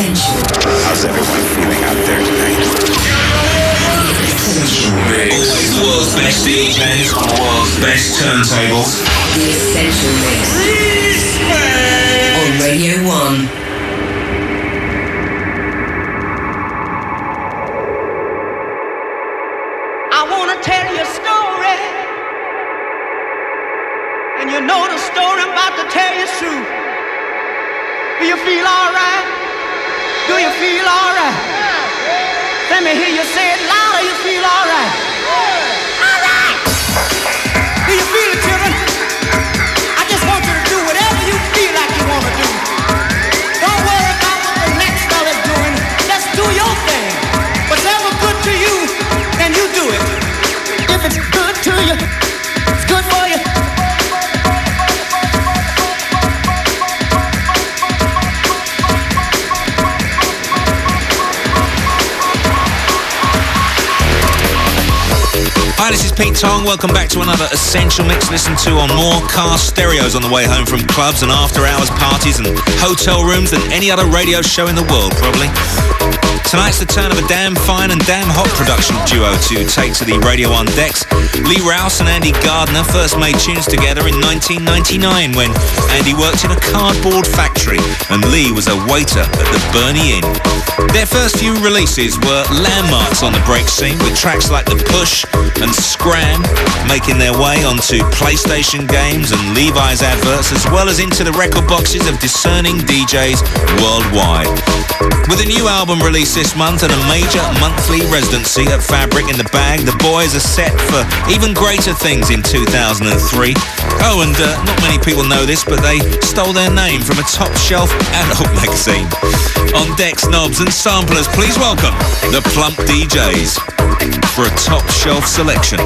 Essential. How's everyone feeling out there tonight? Essential. Always the world's best DJs on the world's best turntables. The Essential Mix. On Radio 1. I want to tell you a story. And you know the story I'm about to tell you is true. Do you feel alright? Do you feel alright? Let me hear you say it louder. You feel alright? Hi, this is Pete Tong. Welcome back to another Essential Mix. Listen to on more car stereos on the way home from clubs and after hours parties and hotel rooms than any other radio show in the world, probably. Tonight's the turn of a damn fine and damn hot production duo to take to the Radio 1 decks. Lee Rous and Andy Gardner first made tunes together in 1999 when Andy worked in a cardboard factory and Lee was a waiter at the Berni Inn. Their first few releases were landmarks on the break scene with tracks like The Push and Scram making their way onto PlayStation games and Levi's adverts as well as into the record boxes of discerning DJs worldwide. With a new album released this month and a major monthly residency at Fabric in the bag, the boys are set for even greater things in 2003. Oh, and uh, not many people know this, but they stole their name from a top shelf adult magazine. On decks, knobs and samplers, please welcome the Plump DJs for a top shelf selection.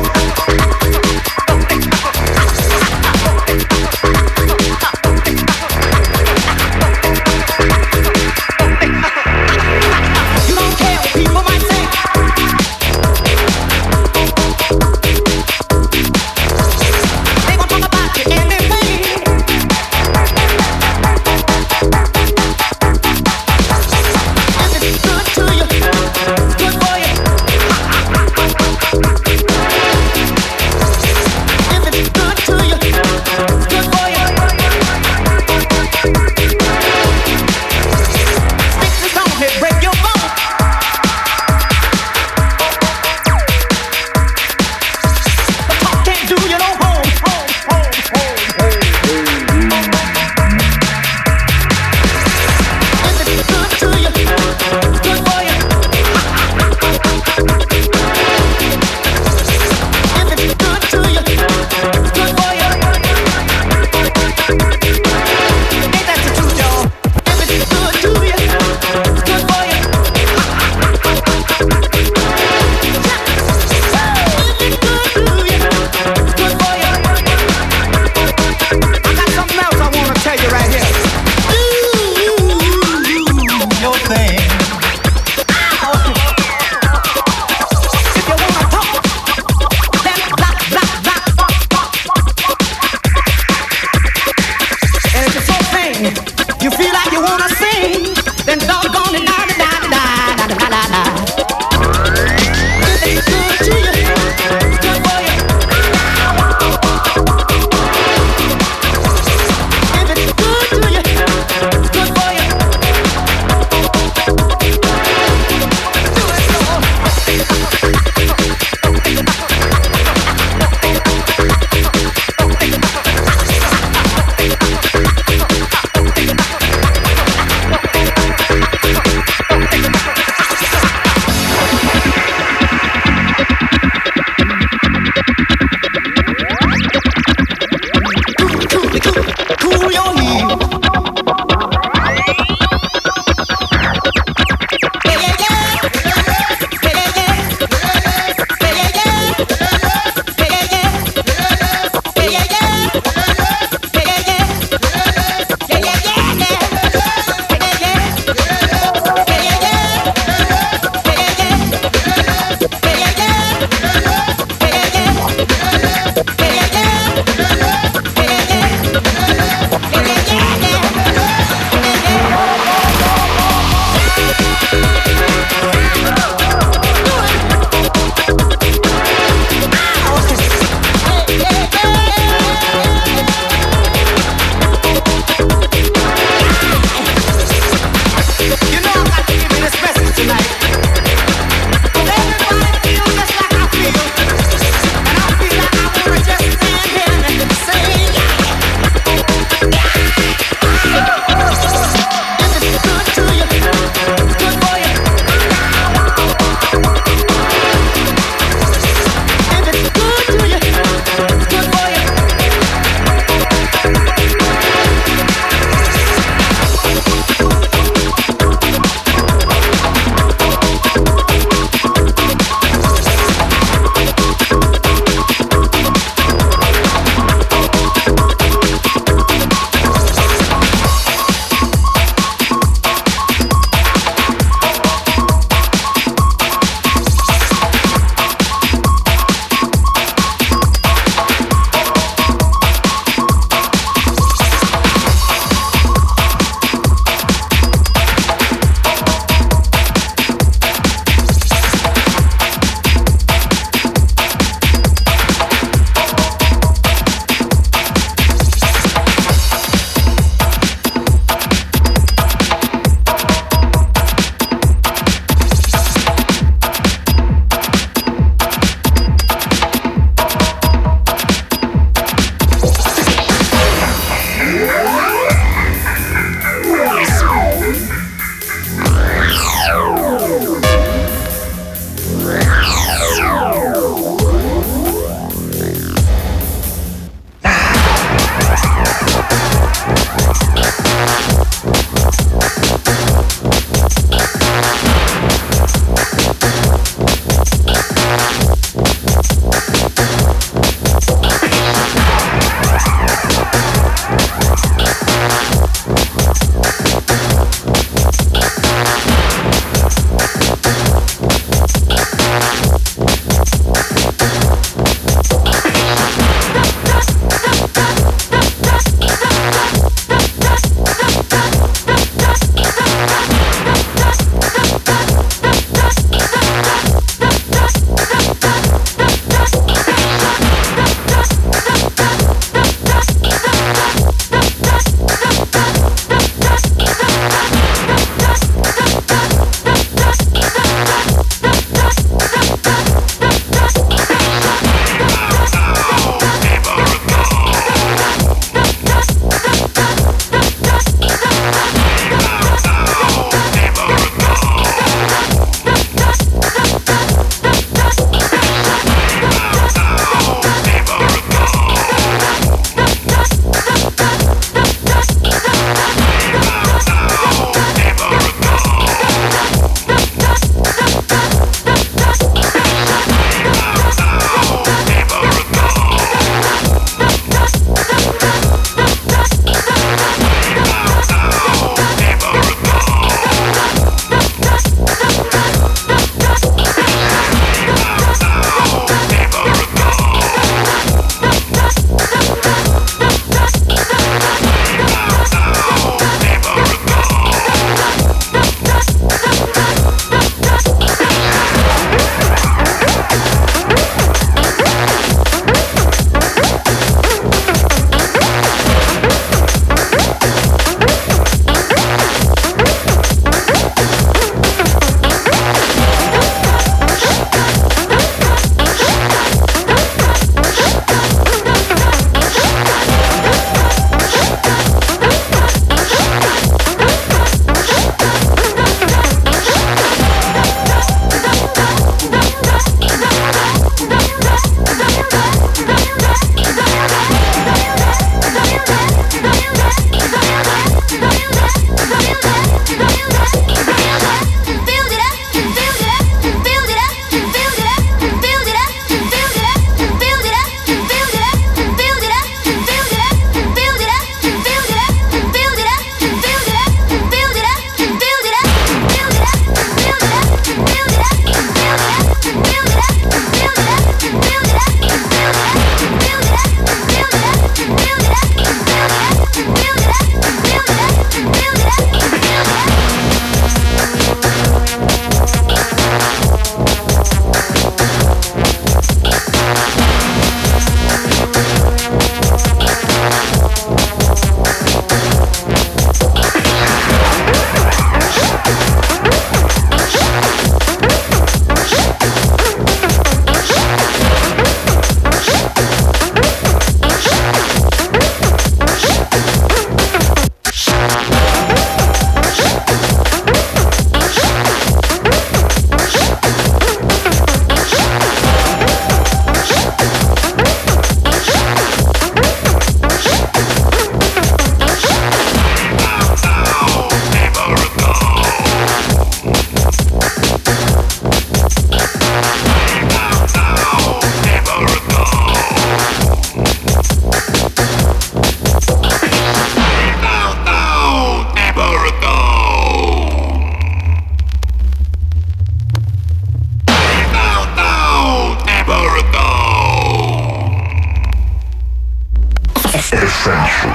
Essential.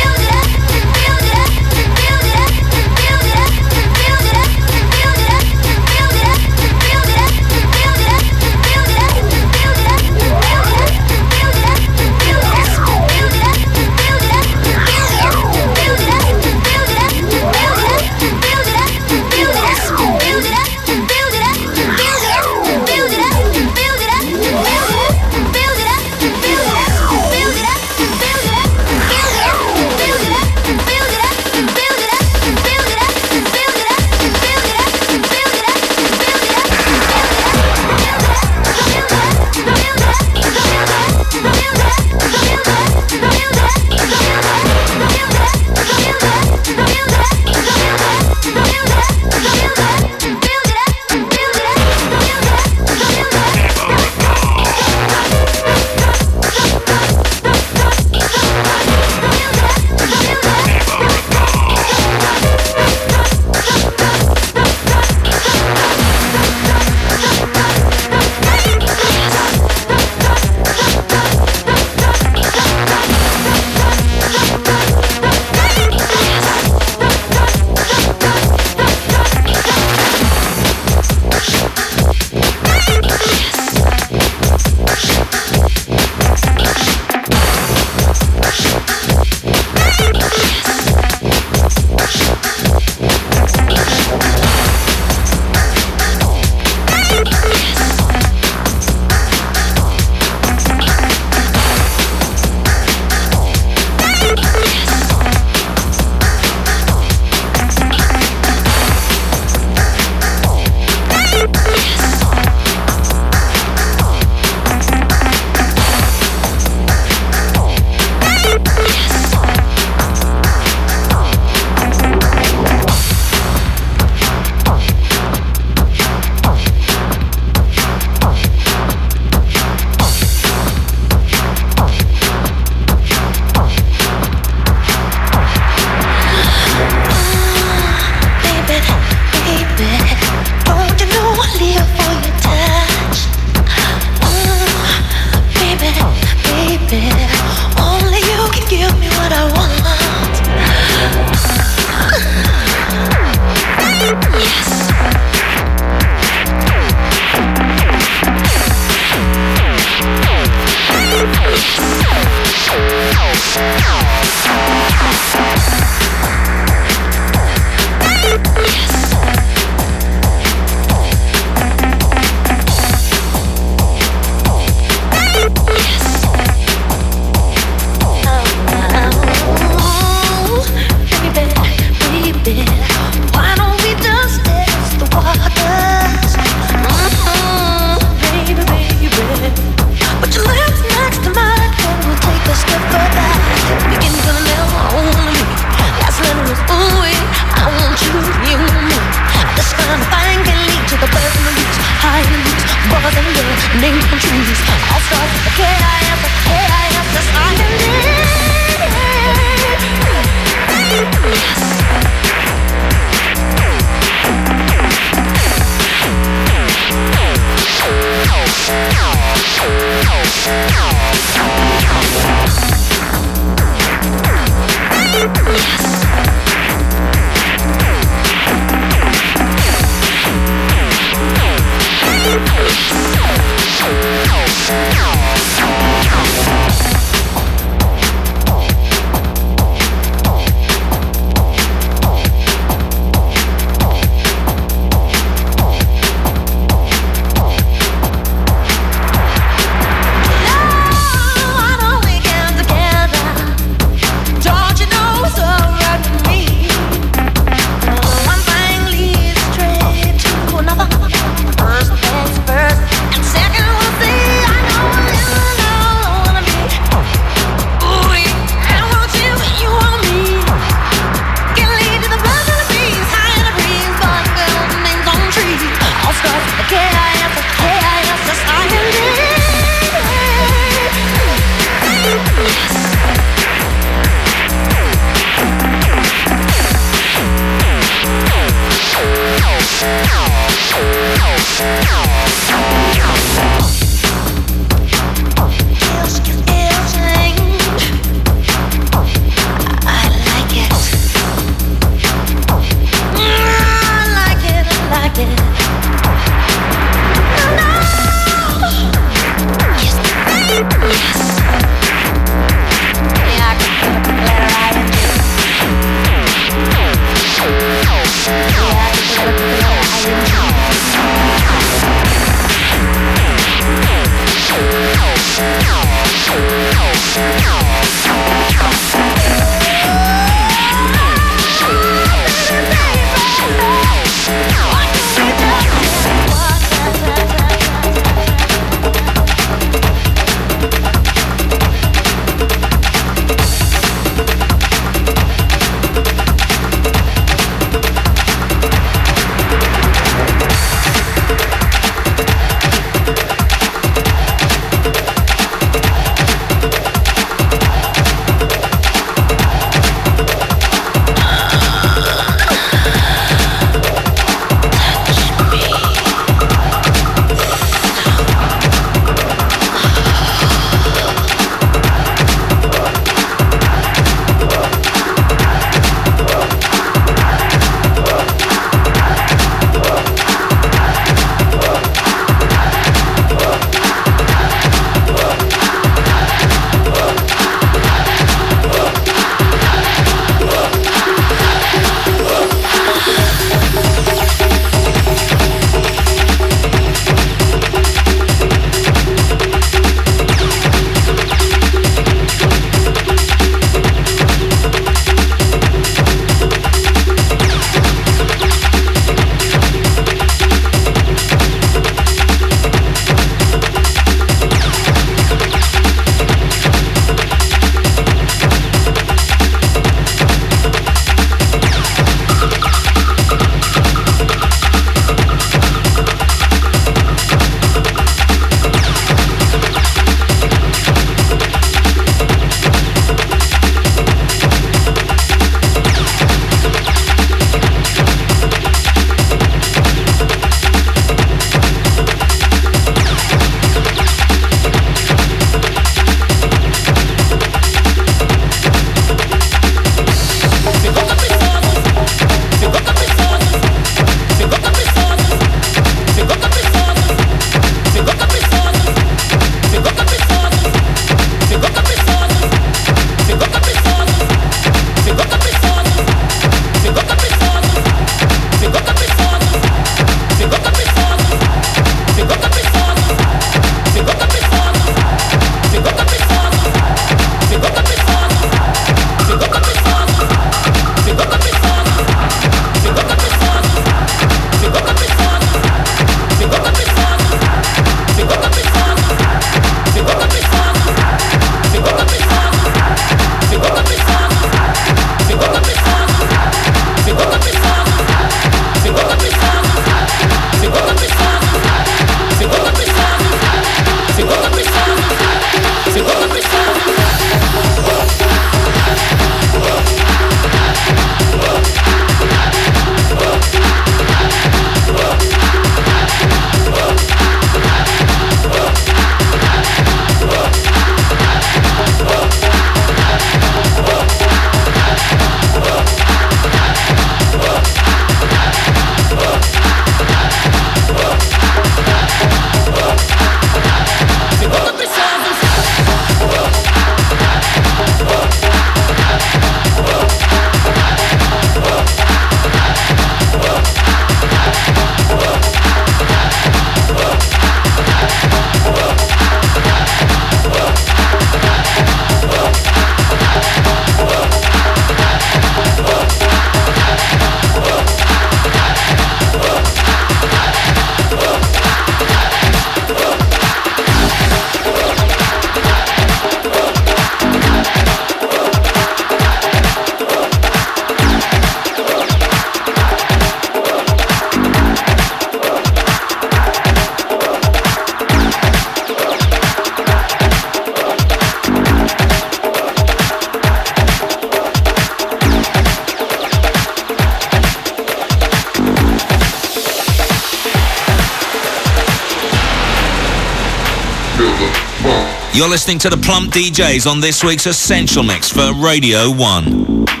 Listening to the Plump DJs on this week's Essential Mix for Radio 1.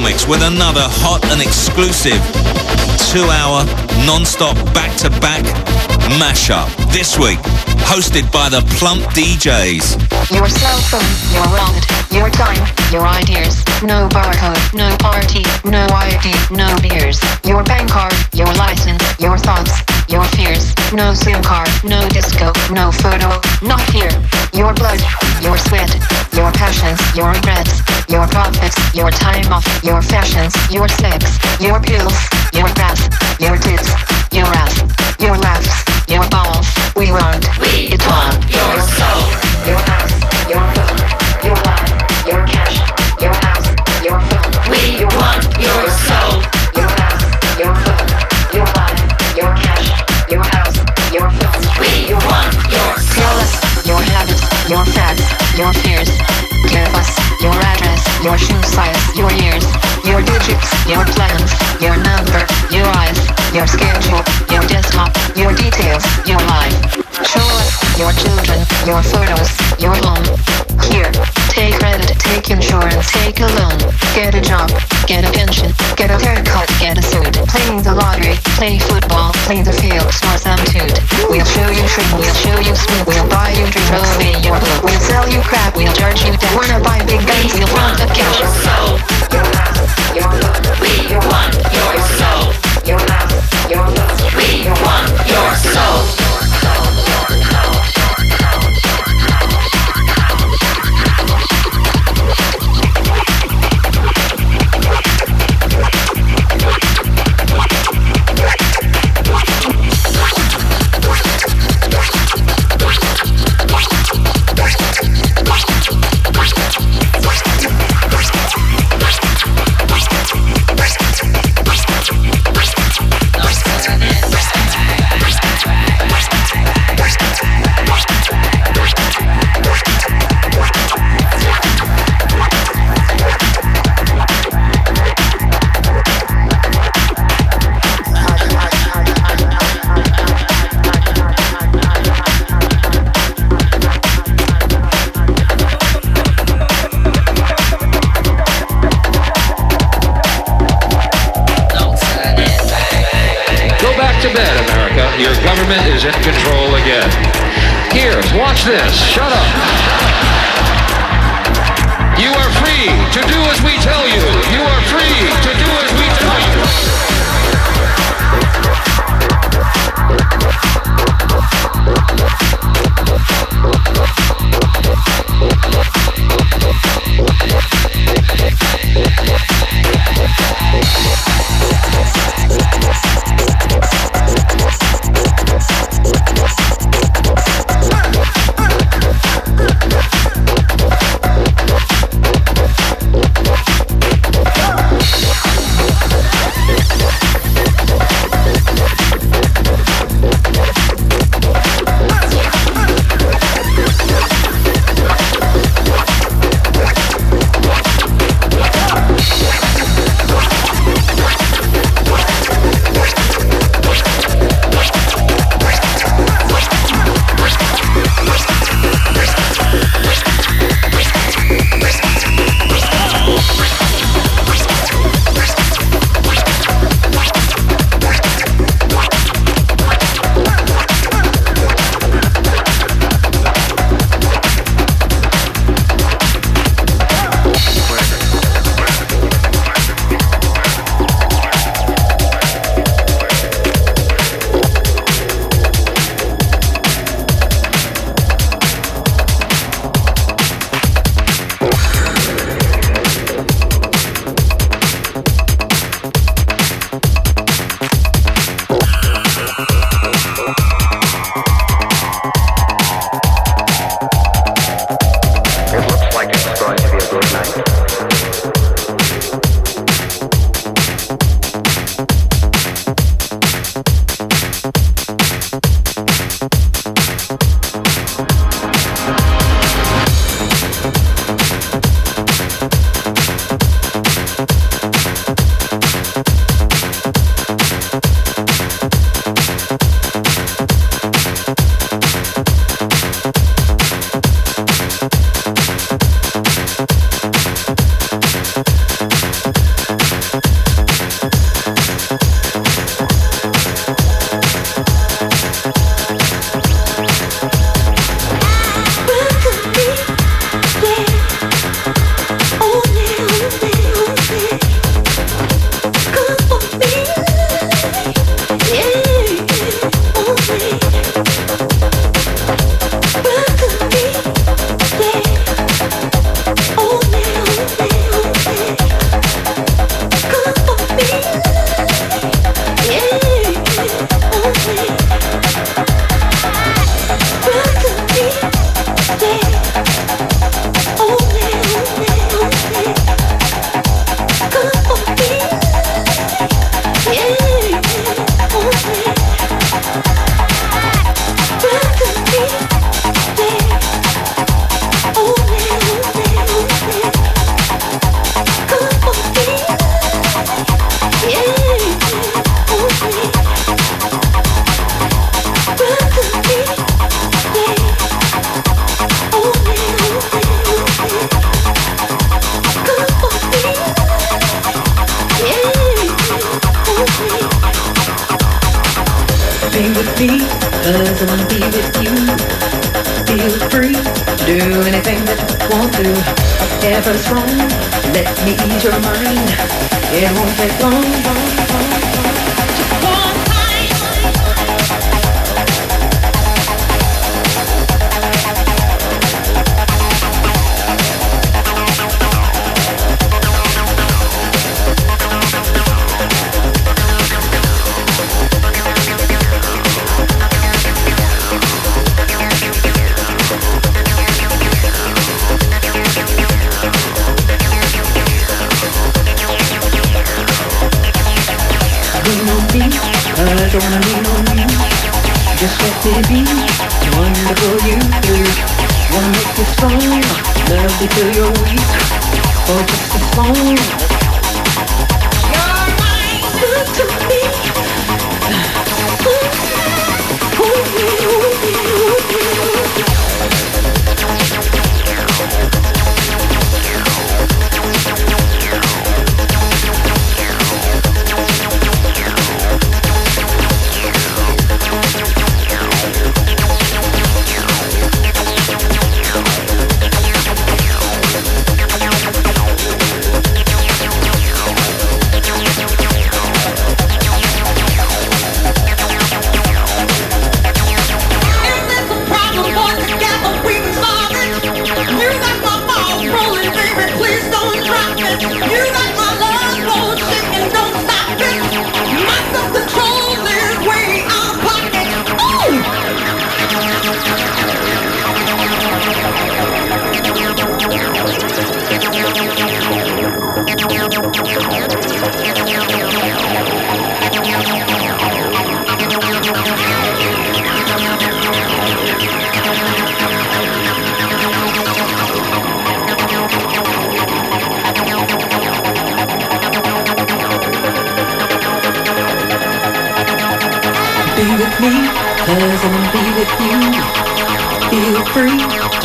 Mix with another hot and exclusive two-hour non-stop back-to-back mashup. This week, hosted by the Plump DJs. Your cell phone, your wallet, your time, your ideas. No barcode, no party, no ID, no beers. Your bank card, your license, your thoughts, your fears. No SIM card, no disco, no photo, not here. Your blood, your sweat, your passions, your regrets, your profits, your time off, your fashions, your sex, your pills, your breath, your tits, your ass, your laughs, your balls. We want, your photos, your home. Here, take credit, take insurance, take a loan, get a job, get a pension, get a haircut, get a suit, playing the lottery, play football, play the field, snort some toot. We'll show you shrink, we'll show you spoon, we'll buy you throw away your book, we'll sell you crap, we'll charge you debt. Wanna buy big guns, we'll want the cash. Soul, your house, your we want your in control again. Here, watch this. Shut up. You are free to do as we tell you. You are free God have a good night.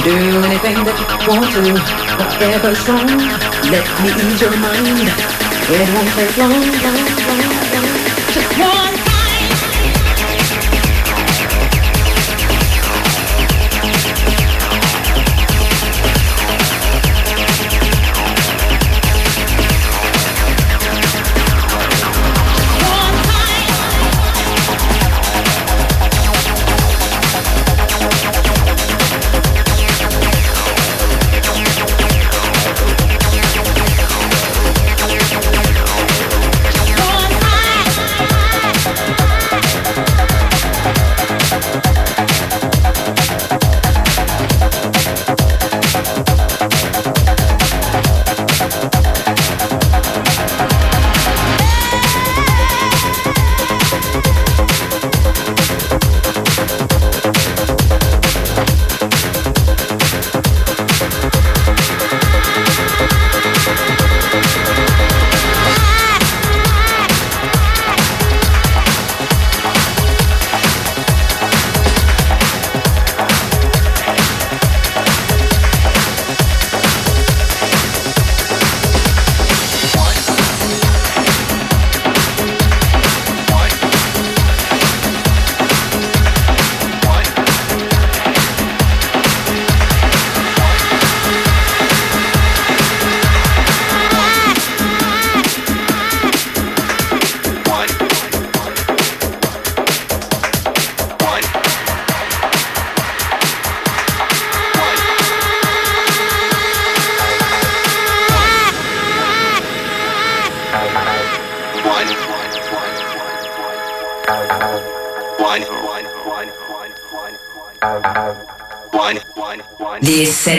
Do anything that you want to, whatever song. Let me ease your mind. It won't take long, long, long.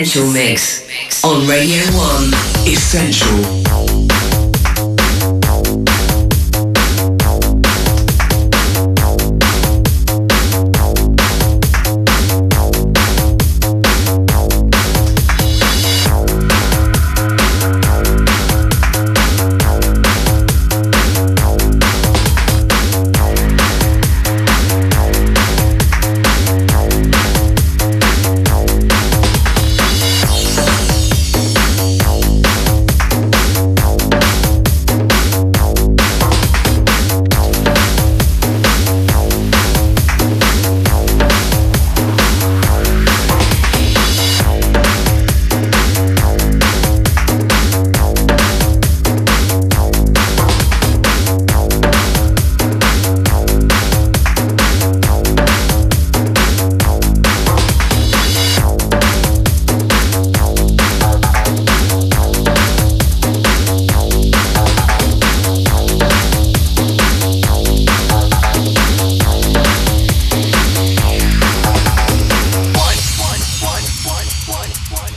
Essential Mix.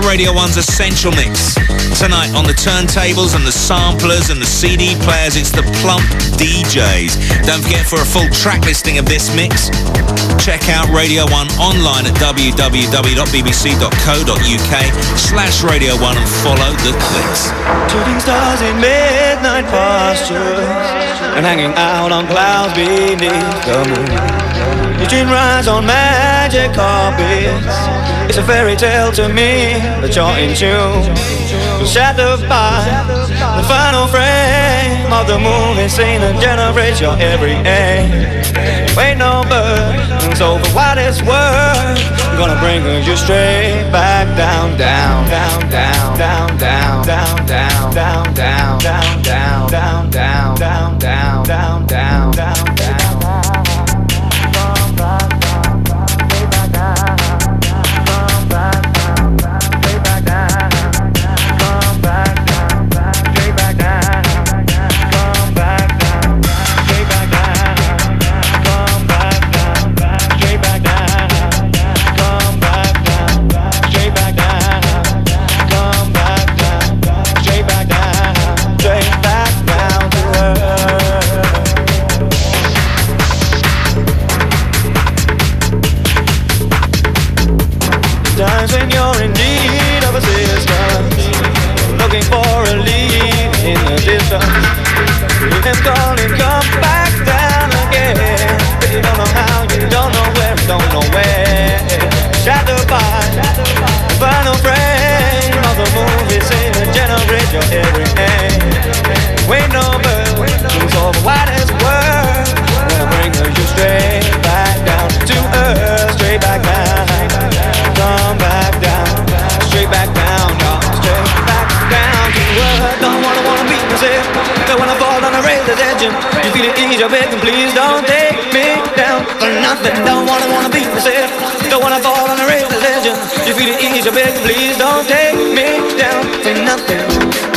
Radio 1's Essential Mix. Tonight on the turntables and the samplers and the CD players, it's the Plump DJs. Don't forget for a full track listing of this mix, check out Radio 1 online at www.bbc.co.uk slash Radio 1 and follow the clicks. Shooting stars in midnight pastures and hanging out on clouds beneath the moon. Eugene rides on magic carpets it's a fairy tale to me that you're in tune. Shattered by the final frame of the movie scene that generates your every aim. Ain't no bird, so for what it's worth, gonna bring you straight back down, down, down, down, down, down, down, down, down, down, down, down, down, down, down, down, down, down, please, I beg please don't take me down for nothing. Don't wanna wanna be myself. Don't wanna fall on a religion. You feel the ease, I beg please don't take me down for nothing.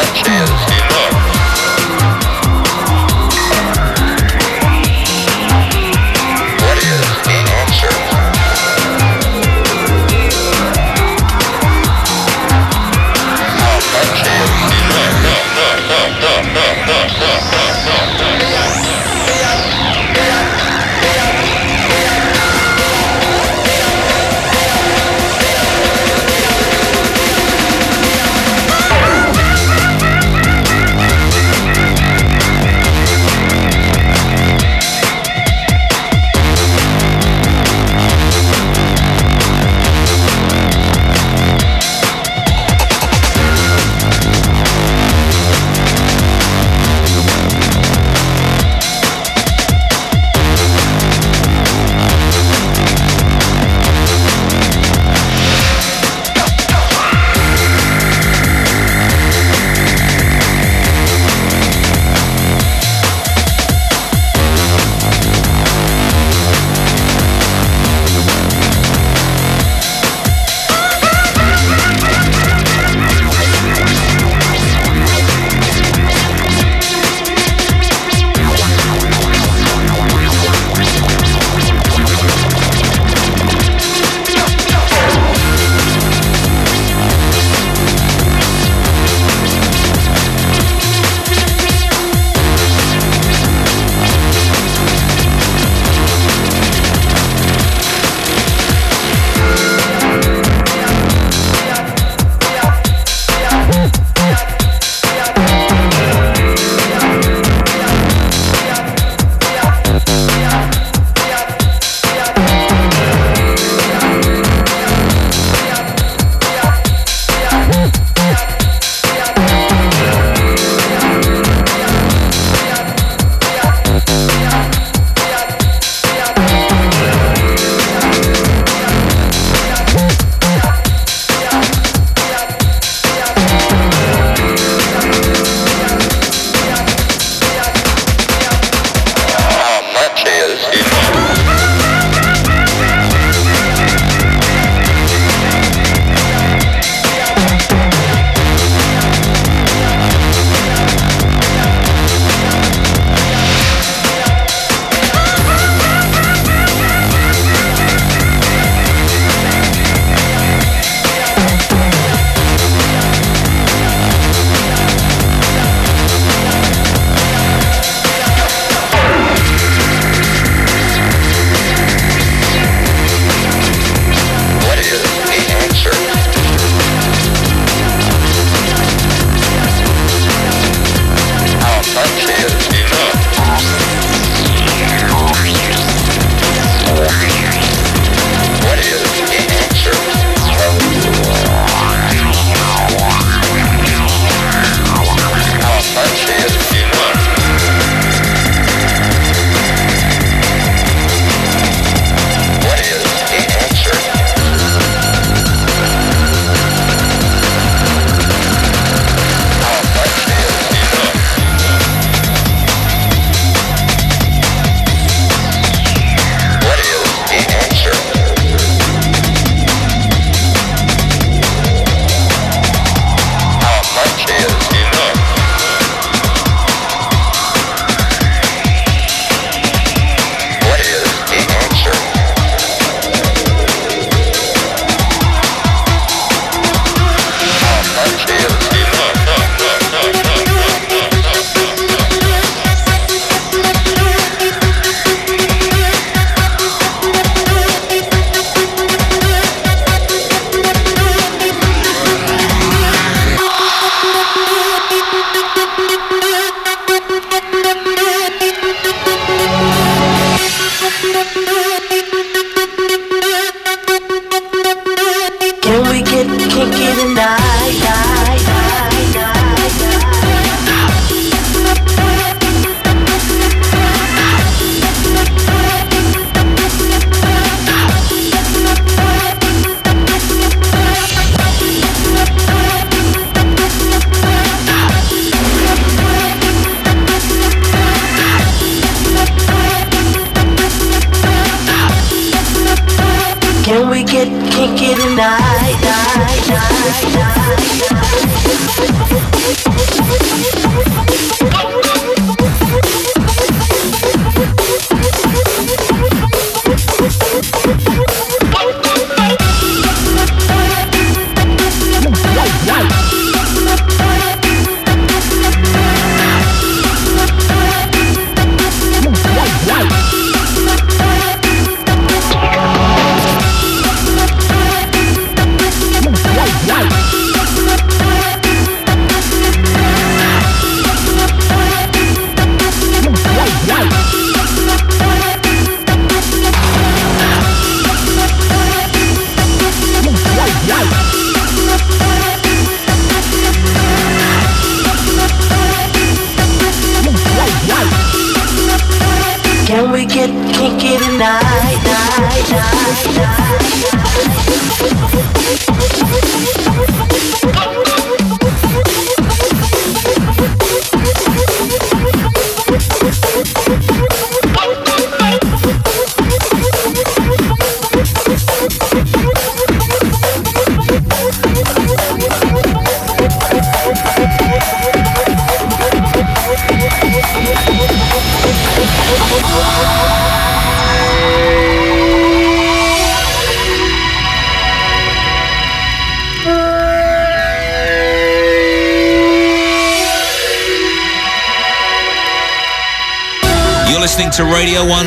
What is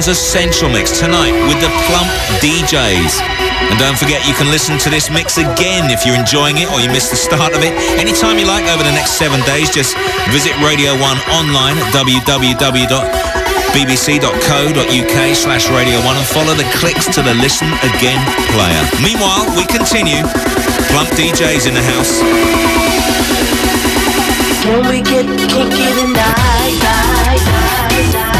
1's Essential Mix tonight with the Plump DJs. And don't forget, you can listen to this mix again if you're enjoying it or you missed the start of it. Anytime you like over the next seven days, just visit Radio 1 online at www.bbc.co.uk slash Radio 1 and follow the clicks to the Listen Again player. Meanwhile, we continue. Plump DJs in the house. Can we get kinky tonight, night, night, night,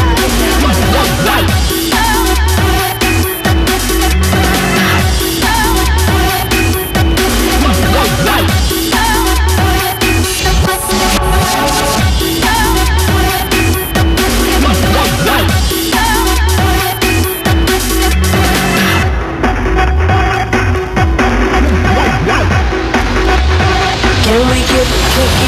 Can we get kinky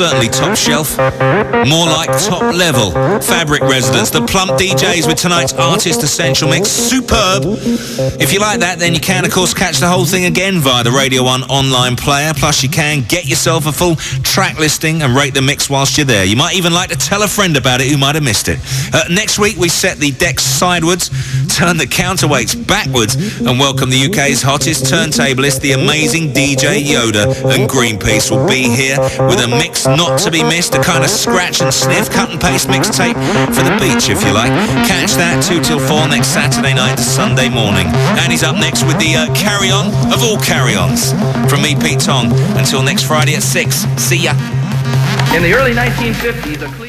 certainly top shelf. More like top level. Fabric Residence, the plump DJs with tonight's Artist Essential Mix. Superb. If you like that, then you can, of course, catch the whole thing again via the Radio 1 online player. Plus, you can get yourself a full track listing and rate the mix whilst you're there. You might even like to tell a friend about it who might have missed it. Uh, next week, we set the decks sideways, turn the counterweights backwards, and welcome the UK's hottest turntablist, the amazing DJ Yoda and Greenpeace will be here with a mix not to be missed, a kind of scratch and sniff, cut and paste mixtape for the beach, if you like. Catch that 2 till 4 next Saturday night to Sunday morning. And he's up next with the uh, carry-on of all carry-ons. From me, Pete Tong. Until next Friday at 6. See ya. In the early 1950s, a Cleveland...